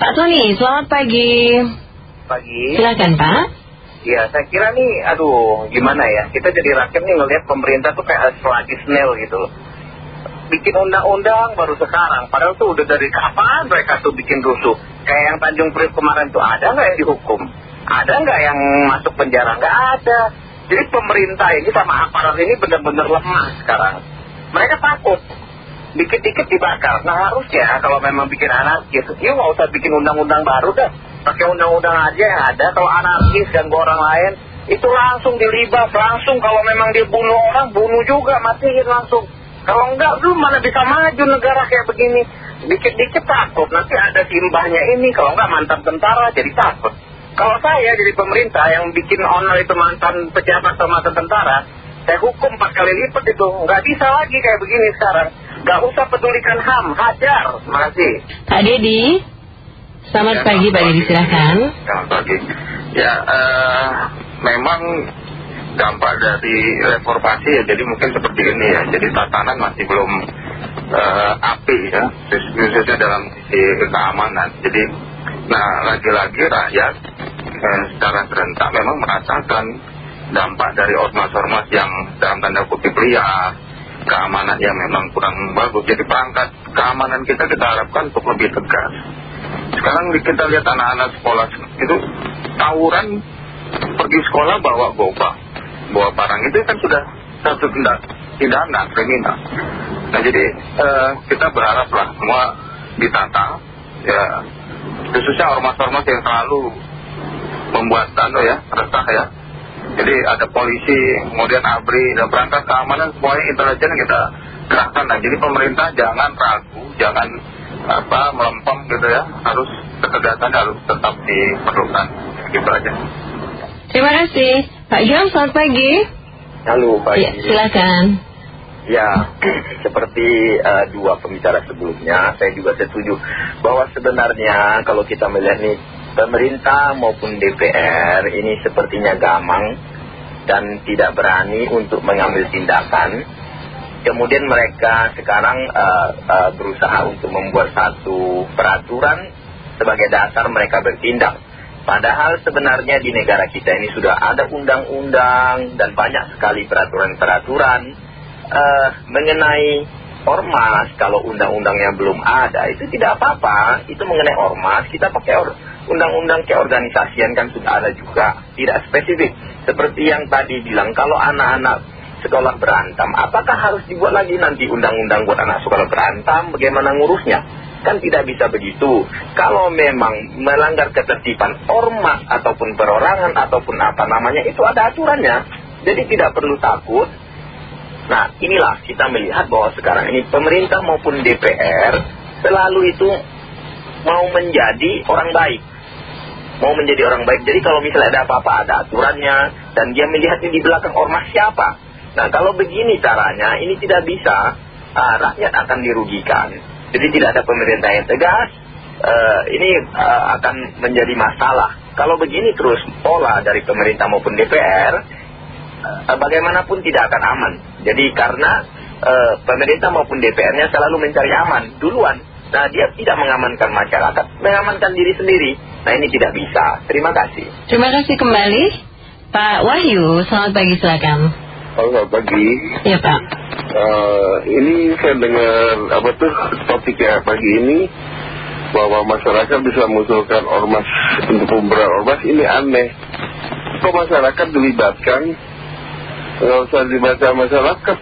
Pak Tony, selamat pagi. Pagi. Silakan Pak. Ya, saya kira nih, aduh, gimana ya? Kita jadi rakyat nih ngelihat pemerintah tuh kayak selagi snail gitu loh. Bikin undang-undang baru sekarang, padahal tuh udah dari kapan mereka tuh bikin rusuh. Kayak yang Tanjung Priok kemarin tuh ada nggak yang dihukum? Ada nggak yang masuk penjara? Nggak ada. Jadi pemerintah ini sama aparat ini benar-benar lemah sekarang. Mereka takut. Dikit-dikit dibakar. Nah harusnya kalau memang bikin anarkis, yuk nggak usah bikin undang-undang baru dah. Pakai undang-undang aja yang ada. Kalau anarkis dan orang lain, itu langsung dilibas. Langsung kalau memang dia bunuh orang, bunuh juga, matiin langsung. Kalau enggak, lu mana bisa maju negara kayak begini. Dikit-dikit takut, nanti ada simbahnya ini. Kalau enggak mantan tentara, jadi takut. Kalau saya jadi pemerintah yang bikin honor itu mantan pejabat atau mantan tentara, saya hukum empat kali lipat itu. Nggak bisa lagi kayak begini sekarang. Nggak usah pedulikan HAM, hajar. Terima kasih. Pak Dedi, selamat Ya, pagi Pak Dedi, silakan. Selamat pagi. Ya, eh, memang dampak dari reformasi ya, jadi mungkin seperti ini ya. Jadi tatanan masih belum eh, api ya, khusus- khususnya dalam sisi keamanan. Jadi, nah lagi-lagi rakyat eh, secara serentak memang merasakan dampak dari ormas-ormas yang dalam tanda kutip liar, keamanan yang memang kurang bagus. Jadi perangkat keamanan kita kita harapkan untuk lebih tegas. Sekarang kita lihat anak-anak sekolah itu tawuran pergi sekolah bawa gobang, bawa barang itu kan sudah satu tindak pidana kriminal. Nah jadi eh, kita berharaplah semua ditata, ya khususnya ormas-ormas yang selalu membuat tanda ya resah ya. Jadi ada polisi, kemudian ABRI dan perangkat keamanan semuanya intelijen kita kerahkan. Nah, jadi pemerintah jangan ragu, jangan apa melempem gitu ya, harus ketegasan harus tetap diperlukan. Gitu aja. Terima kasih. Pak Jam, selamat pagi. Halo Pak Ya, silakan. Ya, seperti eh, dua pembicara sebelumnya, saya juga setuju bahwa sebenarnya kalau kita melihat nih, pemerintah maupun DPR ini sepertinya gamang dan tidak berani untuk mengambil tindakan. Kemudian mereka sekarang eh, eh, berusaha untuk membuat satu peraturan sebagai dasar mereka bertindak. Padahal sebenarnya di negara kita ini sudah ada undang-undang dan banyak sekali peraturan-peraturan eh, mengenai ormas. Kalau undang-undangnya belum ada, itu tidak apa-apa. Itu mengenai ormas, kita pakai or- undang-undang keorganisasian kan sudah ada juga. Tidak spesifik. Seperti yang tadi bilang, kalau anak-anak sekolah berantem, apakah harus dibuat lagi nanti undang-undang buat anak sekolah berantem? Bagaimana ngurusnya? Kan tidak bisa begitu. Kalau memang melanggar ketertiban ormas ataupun perorangan ataupun apa namanya, itu ada aturannya. Jadi tidak perlu takut. Nah, inilah kita melihat bahwa sekarang ini pemerintah maupun DPR selalu itu mau menjadi orang baik. Mau menjadi orang baik. Jadi kalau misalnya ada apa-apa ada aturannya dan dia melihat ini di belakang ormas siapa. Nah, kalau begini caranya ini tidak bisa ah, rakyat akan dirugikan. Jadi tidak ada pemerintah yang tegas. eh, ini ah, akan menjadi masalah. Kalau begini terus pola dari pemerintah maupun DPR eh, bagaimanapun tidak akan aman. Jadi karena pemerintah maupun DPR-nya selalu mencari aman duluan. Nah dia tidak mengamankan masyarakat, mengamankan diri sendiri. Nah ini tidak bisa. Terima kasih. Terima kasih kembali. Pak Wahyu, selamat pagi, silakan. Halo pagi. Ya Pak. Eh, ini saya dengar apa tuh topik ya pagi ini bahwa masyarakat bisa mengusulkan ormas untuk pemberantasan ormas ini aneh. Kok masyarakat dilibatkan? Nggak usah dibaca masyarakat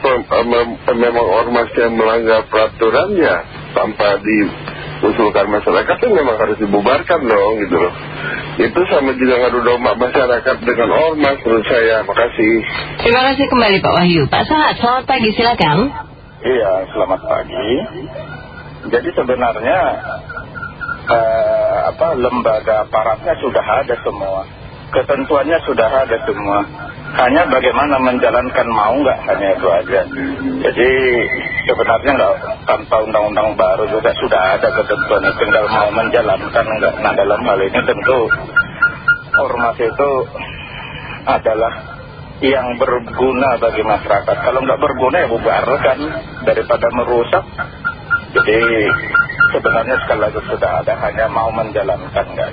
memang ormas yang melanggar peraturannya tanpa diusulkan masyarakat itu memang harus dibubarkan dong gitu loh. Itu sama juga ngadu domba masyarakat dengan ormas menurut saya. Makasih. Terima kasih kembali Pak Wahyu. Pak Sahat, selamat pagi, silakan. Iya, selamat pagi. Jadi sebenarnya eh, apa lembaga aparatnya sudah ada semua, ketentuannya sudah ada semua. Hanya bagaimana menjalankan mau nggak hanya itu aja. Jadi sebenarnya nggak tanpa undang-undang baru juga sudah ada ketentuan, tinggal mau menjalankan nggak. Nah dalam hal ini tentu ormas itu adalah yang berguna bagi masyarakat. Kalau nggak berguna ya bubarkan daripada merusak. Jadi sebenarnya sekali lagi sudah ada hanya mau menjalankan nggak.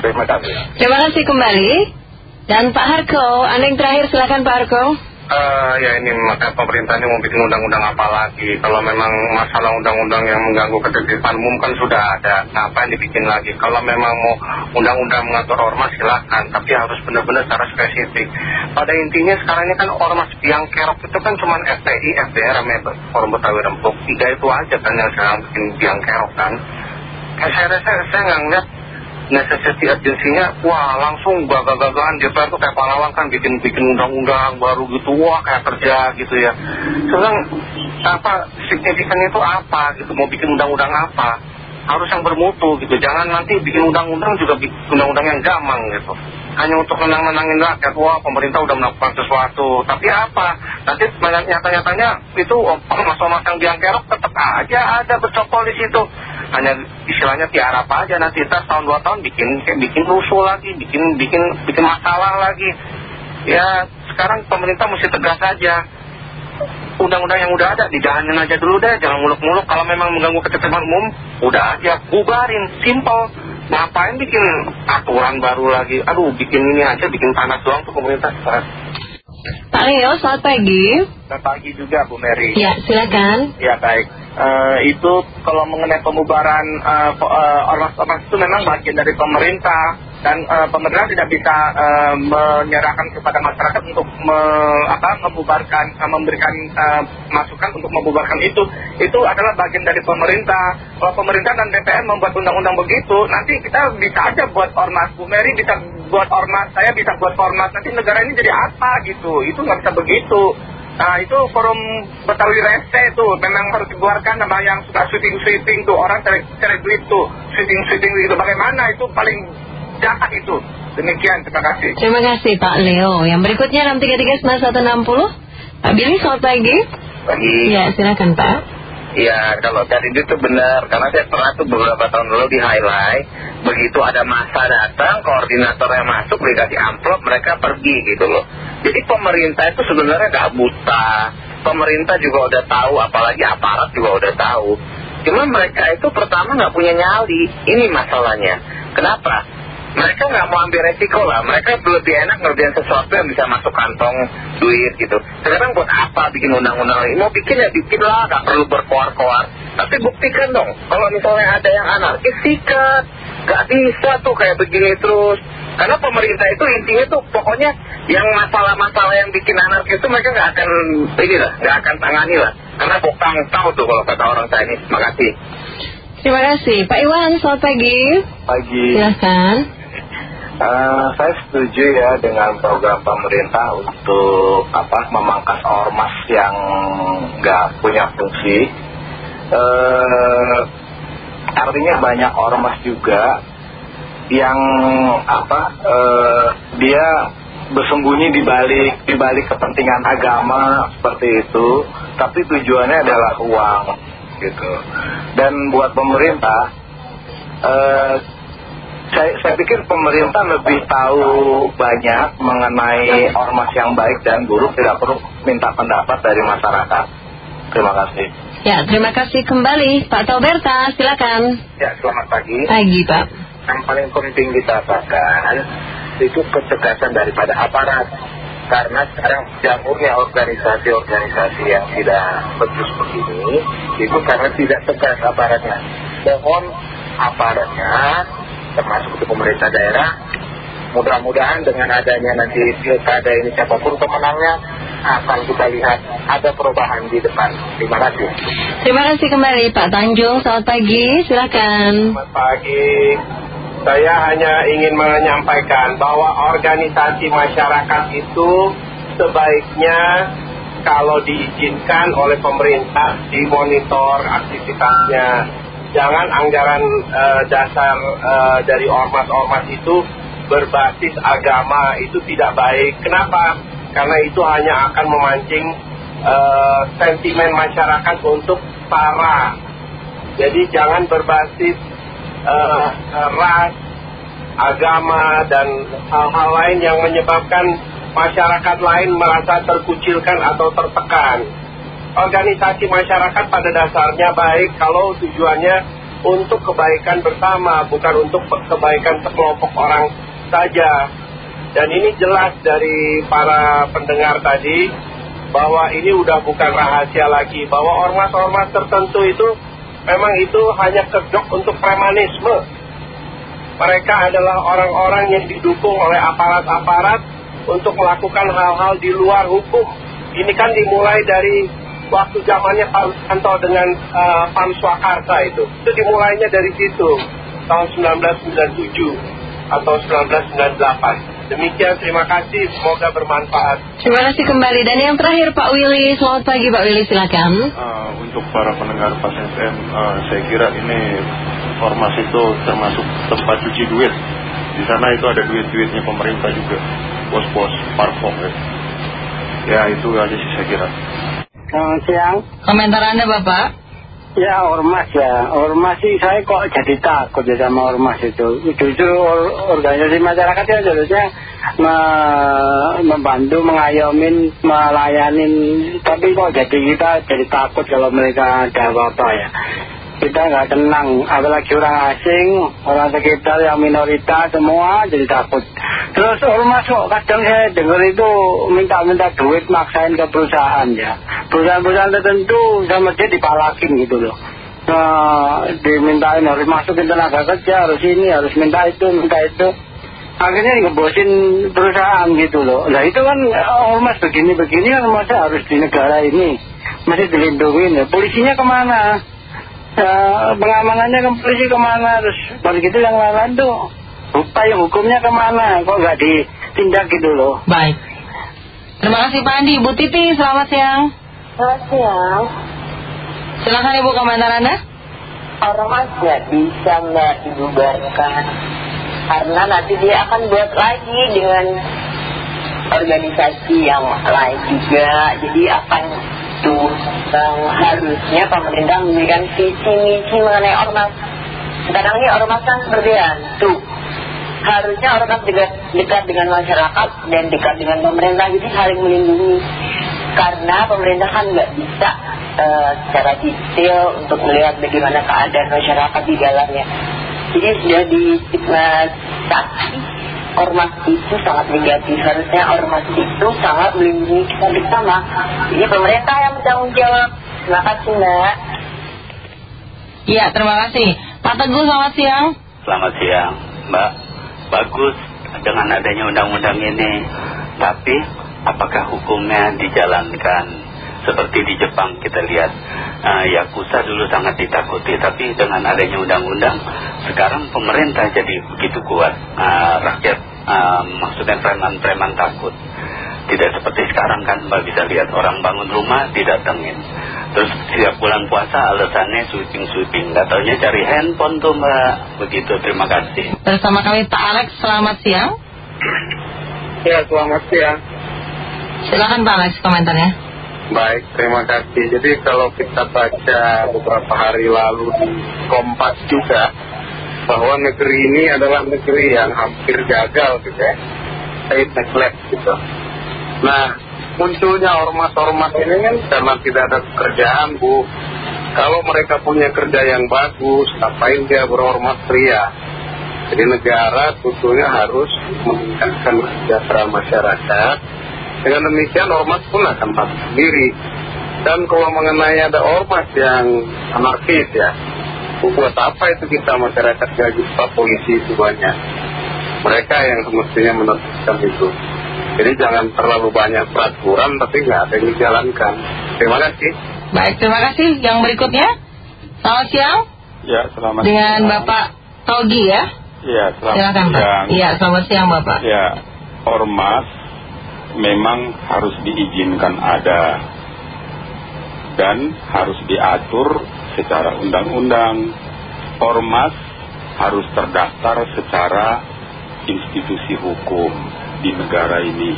Terima kasih. Terima kasih kembali. Dan Pak Harko, Anda yang terakhir silakan Pak Harko. Eh, ya ini makanya pemerintah ini mau bikin undang-undang apa lagi? Kalau memang masalah undang-undang yang mengganggu ketertiban umum kan sudah ada. Ngapain dibikin lagi? Kalau memang mau undang-undang mengatur ormas silahkan tapi harus benar-benar secara spesifik. Pada intinya sekarang ini kan ormas yang kerok itu kan cuma FPI, FDR, Forum Betawi Rempuk. Tiga itu aja kan yang sekarang bikin biang kerok kan. Saya rasa saya nggak ngeliat necessity urgency-nya wah langsung gagah-gagahan. DPR tuh kayak pahlawan kan bikin-bikin undang-undang baru gitu. Wah kayak kerja gitu ya. Sekarang apa signifikannya itu apa gitu? Mau bikin undang-undang apa? Harus yang bermutu gitu. Jangan nanti bikin undang-undang juga undang-undang yang gamang gitu. Hanya untuk menang-menangin rakyat. Wah pemerintah udah melakukan sesuatu. Tapi apa? Nanti nyata-nyatanya itu ormas-ormas yang biang kerok tetap aja ada bercokol di situ hanya istilahnya tiarap aja nanti. Ntar tahun dua tahun bikin kayak bikin rusuh lagi bikin bikin bikin masalah lagi. Ya sekarang pemerintah mesti tegas aja. Undang-undang yang udah ada dijalanin aja dulu deh. Jangan muluk-muluk. Kalau memang mengganggu ketertiban umum udah aja. Bubarin. Simple. Ngapain bikin aturan baru lagi? Aduh bikin ini aja bikin panas doang tuh pemerintah. Pak Leo, selamat pagi. Selamat pagi juga Bu Mary. Ya, silakan. Ya baik. Eh, itu kalau mengenai pembubaran eh, po- eh, ormas-ormas itu memang bagian dari pemerintah dan eh, pemerintah tidak bisa eh, menyerahkan kepada masyarakat untuk me- apa, membubarkan, eh, memberikan eh, masukan untuk membubarkan itu. Itu adalah bagian dari pemerintah. Kalau pemerintah dan DPR membuat undang-undang begitu, nanti kita bisa aja buat ormas. Bu Mary bisa buat ormas, saya bisa buat ormas. Nanti negara ini jadi apa gitu? Itu nggak bisa begitu. Nah itu forum Betawi Rese itu memang harus dibuarkan sama yang suka syuting-syuting tuh orang duit tuh syuting-syuting itu bagaimana itu paling jahat itu demikian terima kasih Terima kasih Pak Leo. Yang berikutnya 633 Pak Billy, selamat pagi. Pagi. Ya, silakan Pak. Ya kalau tadi itu benar. Karena saya pernah tuh beberapa tahun lalu di highlight. Begitu ada masa datang koordinatornya masuk dikasih amplop mereka pergi gitu loh. Jadi pemerintah itu sebenarnya nggak buta. Pemerintah juga udah tahu apalagi aparat juga udah tahu. Cuma mereka itu pertama nggak punya nyali. Ini masalahnya. Kenapa mereka nggak mau ambil resiko lah. Mereka lebih enak ngerjain sesuatu yang bisa masuk kantong duit gitu. Sekarang buat apa bikin undang-undang? Ini mau bikin ya bikin lah nggak perlu berkoar-koar. Tapi buktikan dong kalau misalnya ada yang anarkis sikat. Nggak bisa tuh kayak begini terus. Karena pemerintah itu intinya tuh pokoknya yang masalah-masalah yang bikin anarkis itu mereka nggak akan ini lah nggak akan tangani lah. Karena bokang tahu tuh kalau kata orang Chinese. Makasih. Terima kasih. Pak Iwan, selamat pagi. pagi. Silakan. Eh, saya setuju ya dengan program pemerintah untuk apa memangkas ormas yang nggak punya fungsi. Eh, artinya banyak ormas juga yang apa eh, dia bersembunyi di balik di balik kepentingan agama seperti itu, tapi tujuannya adalah uang gitu. Dan buat pemerintah saya, saya pikir pemerintah lebih tahu banyak mengenai ormas yang baik dan buruk tidak perlu minta pendapat dari masyarakat. Terima kasih. Ya, terima kasih kembali. Pak Tauberta, silakan. ya selamat pagi Pagi, Pak. yang paling penting dikatakan itu ketegasan daripada aparat karena sekarang jamurnya organisasi-organisasi yang tidak becus begini itu karena tidak tegas aparatnya mohon aparatnya termasuk itu pemerintah daerah mudah-mudahan dengan adanya nanti pilkada ini siapa pun pemenangnya akan kita lihat ada perubahan di depan terima kasih Terima kasih kembali Pak Tanjung. Selamat pagi, silakan. Selamat pagi. Saya hanya ingin menyampaikan bahwa organisasi masyarakat itu sebaiknya kalau diizinkan oleh pemerintah dimonitor aktivitasnya. Jangan anggaran eh, dasar eh, dari ormas-ormas itu berbasis agama itu tidak baik. Kenapa? Karena itu hanya akan memancing eh, sentimen masyarakat untuk sara. Jadi jangan berbasis ras, agama dan hal-hal lain yang menyebabkan masyarakat lain merasa terkucilkan atau tertekan. Organisasi masyarakat pada dasarnya baik kalau tujuannya untuk kebaikan bersama, bukan untuk kebaikan sekelompok orang saja. Dan ini jelas dari para pendengar tadi bahwa ini udah bukan rahasia lagi, bahwa ormas-ormas tertentu itu memang itu hanya kedok untuk premanisme. Mereka adalah orang-orang yang didukung oleh aparat-aparat untuk melakukan hal-hal di luar hukum. Ini kan dimulai dari waktu zamannya Pak Wiranto dengan uh, Pam Swakarsa itu. Itu dimulainya dari situ, tahun 1997 atau 1998. Demikian, terima kasih. Semoga bermanfaat. Terima kasih kembali. Dan yang terakhir Pak Willy. Selamat pagi Pak Willy, silakan. Uh, untuk para pendengar Pas FM, uh, saya kira ini ormas itu termasuk tempat cuci duit. Di sana itu ada duit-duitnya pemerintah juga. Bos-bos, parfum ya. Ya itu aja sih saya kira. Selamat siang. Komentar Anda Bapak? Ya ormas ya, ormas sih saya kok jadi takut ya sama ormas itu. Justru or, organisasi masyarakat ya seharusnya me, membantu, mengayomin, melayanin. Tapi kok jadi kita jadi takut kalau mereka ada apa-apa ya kita nggak tenang. Apalagi orang asing orang sekitar yang minoritas semua jadi takut. Terus ormas kok kadang saya dengar itu minta-minta duit maksain ke perusahaan ya. Perusahaan-perusahaan tertentu sama dia dipalakin gitu loh. Nah, dimintain harus masukin tenaga kerja harus ini harus minta itu minta itu. Akhirnya ngebosin perusahaan gitu loh. Nah itu kan ormas begini-begini kan masa harus di negara ini? Masih dilindungi ya. Polisinya ke mana uh, pengamanannya ke polisi ke mana? Terus baru gitu yang lain tuh upaya hukumnya ke mana? Kok nggak ditindak gitu loh? Baik. Terima kasih Pak Andi. Bu Titi selamat siang. Selamat siang. Silakan Ibu komentar Anda. Ormas nggak bisa nggak dibubarkan? Karena nanti dia akan buat lagi dengan organisasi yang lain juga. Jadi akan itu yang harusnya pemerintah memberikan visi misi mengenai ormas. Sekarang ini ormas kan tuh harusnya ormas dekat, dekat dengan masyarakat dan dekat dengan pemerintah jadi saling melindungi. Karena pemerintah kan nggak bisa uh, secara detail untuk melihat bagaimana keadaan masyarakat di dalamnya. Jadi sudah distigmatisasi ormas itu sangat negatif. Harusnya ormas itu sangat melindungi kita bersama. Jadi pemerintah yang bertanggung jawab. Terima kasih mbak. Iya terima kasih. Pak Teguh selamat siang. Selamat siang mbak. Bagus dengan adanya undang-undang ini. Tapi apakah hukumnya dijalankan seperti di Jepang kita lihat uh, Yakuza dulu sangat ditakuti tapi dengan adanya undang-undang sekarang pemerintah jadi begitu kuat uh, rakyat uh, maksudnya preman-preman takut. Tidak seperti sekarang kan Mbak bisa lihat orang bangun rumah didatengin. Terus setiap bulan puasa alasannya sweeping-sweeping. Gak taunya cari handphone tuh Mbak. Begitu terima kasih. Bersama kami Pak Alex selamat siang. Ya selamat siang. Silakan Pak Alex komentarnya Baik, terima kasih. Jadi kalau kita baca beberapa hari lalu di Kompas juga, bahwa negeri ini adalah negeri yang hampir gagal gitu ya. State neglect gitu. Nah, munculnya ormas-ormas ini kan karena tidak ada pekerjaan, Bu. Kalau mereka punya kerja yang bagus, ngapain dia berormas pria? Jadi negara tentunya harus meningkatkan kesejahteraan masyarakat dengan demikian ormas pun akan mati sendiri. Dan kalau mengenai ada ormas yang anarkis ya, buat apa itu kita masyarakat gaji pak polisi itu banyak. Mereka yang semestinya menentukan itu. Jadi jangan terlalu banyak peraturan tapi nggak ada yang dijalankan. Terima kasih. Baik, terima kasih. Yang berikutnya, selamat siang. Ya, selamat Dengan siang. Bapak Togi ya. Ya, selamat Silakan, siang. Iya, selamat siang Bapak. Ya, ormas memang harus diizinkan ada dan harus diatur secara undang-undang. Ormas harus terdaftar secara institusi hukum di negara ini.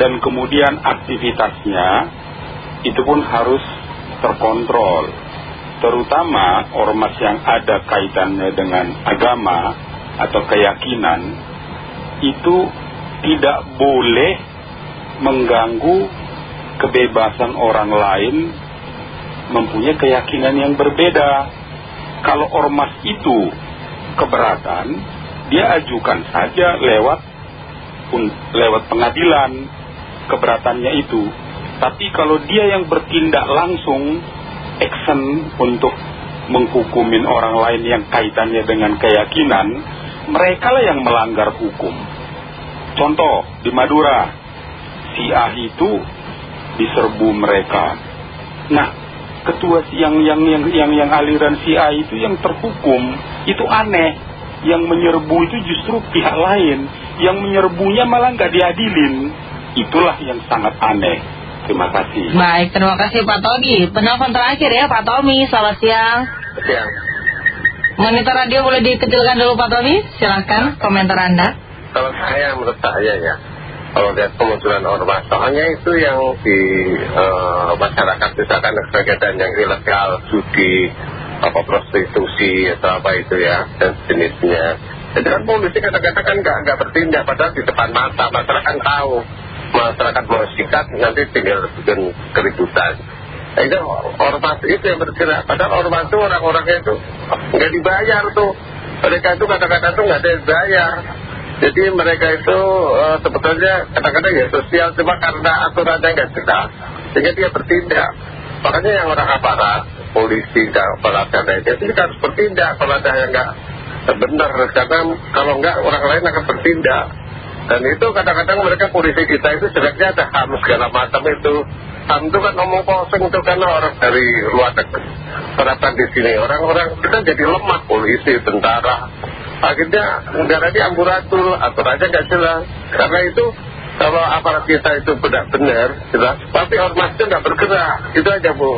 Dan kemudian aktivitasnya itu pun harus terkontrol. Terutama ormas yang ada kaitannya dengan agama atau keyakinan itu tidak boleh mengganggu kebebasan orang lain mempunyai keyakinan yang berbeda. kalau ormas itu keberatan dia ajukan saja lewat lewat pengadilan keberatannya itu tapi kalau dia yang bertindak langsung action untuk menghukumin orang lain yang kaitannya dengan keyakinan mereka lah yang melanggar hukum contoh di Madura si Ah itu diserbu mereka nah ketua yang yang yang yang, yang aliran si A itu yang terhukum itu aneh yang menyerbu itu justru pihak lain yang menyerbunya malah nggak diadilin itulah yang sangat aneh terima kasih Baik, terima kasih Pak Togi. Penelpon terakhir ya Pak Tommy, selamat siang. Siang. Monitor radio boleh dikecilkan dulu Pak Tommy, silahkan komentar Anda. Kalau saya menurut saya ya, kalau lihat kemunculan ormas, soalnya itu yang di eh, masyarakat misalkan kegiatan yang ilegal, judi, apa prostitusi atau apa itu ya, dan jenisnya. Jadi kan polisi kata-kata kan nggak nggak bertindak, padahal di depan mata masyarakat kan tahu, masyarakat mau sikat nanti tinggal bikin keributan. Nah, itu ormas itu yang bergerak, padahal ormas itu orang-orangnya itu nggak dibayar tuh. Mereka itu kata-kata tuh nggak ada yang bayar. Jadi mereka itu eh, sebetulnya kadang-kadang ya sosial cuma karena aturannya nggak jelas. Sehingga dia bertindak. Makanya yang orang aparat, polisi, aparat dan lainnya itu harus bertindak kalau ada yang nggak benar. Karena kalau nggak orang lain akan bertindak. Dan itu kadang-kadang mereka polisi kita itu jeleknya ada HAM segala macam itu. HAM itu kan ngomong kosong itu karena orang dari luar negeri. Terapkan di sini orang-orang kita jadi lemah polisi, tentara. Akhirnya negara ini amburatul, aturannya nggak jelas. Karena itu kalau aparat kita itu benar-benar jelas, tapi ormas itu nggak bergerak. Itu aja Bu.